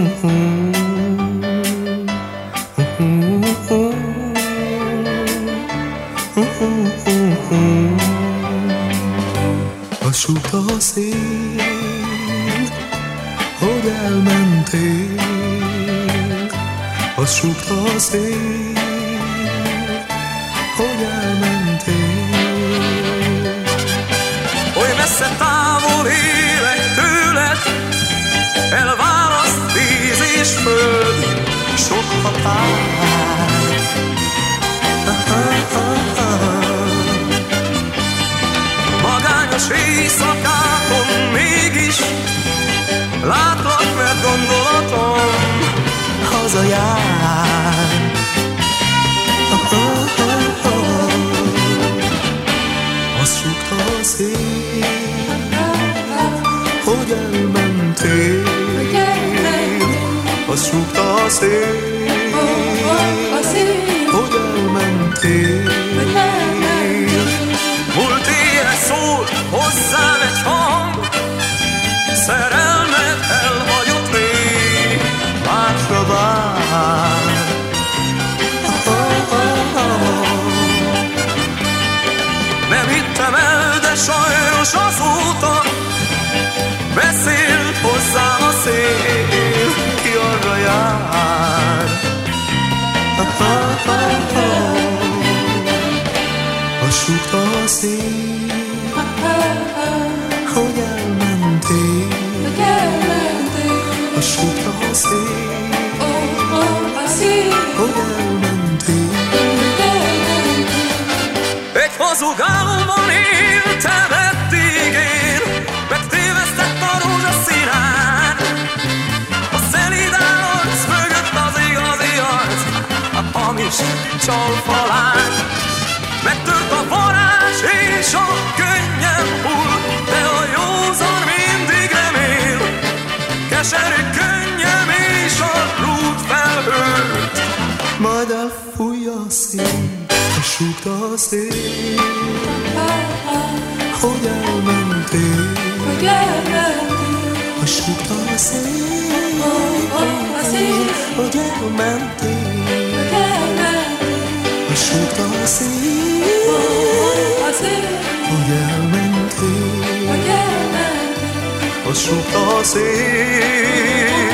Mm-hmm. Vasút a szél, hogy elmentél, a szél, hogy elmentél. Oly messze távol élek tőled, elvár és föld, sok határ. Magányos éjszakákon mégis látlak, mert gondolatom hazajár. Súgta a szél, hogy elmentél. Múlt éjjel szól hozzám egy hang, Szerelmet elhagyott rég, Másra vár. Nem hittem el, de sajnos azóta súgta a szél, hogy elmentél. Azt súgta a szél, hogy elmentél. Egy hazug álomban éltem eddig én Megtévesztett a rózsaszínán A szelíd állarc mögött az igazi arc A hamis csalfalán Megtört a varázs és a könnyem hull De a józan mindig remél. Keserű könnyem és a rút felhőt Majd elfújja a szél, azt súgta a szél, hogy elmentél. Azt súgta a szél, hogy elmentél. Azt súgta a szél, hogy elmentél. Azt súgta a szél,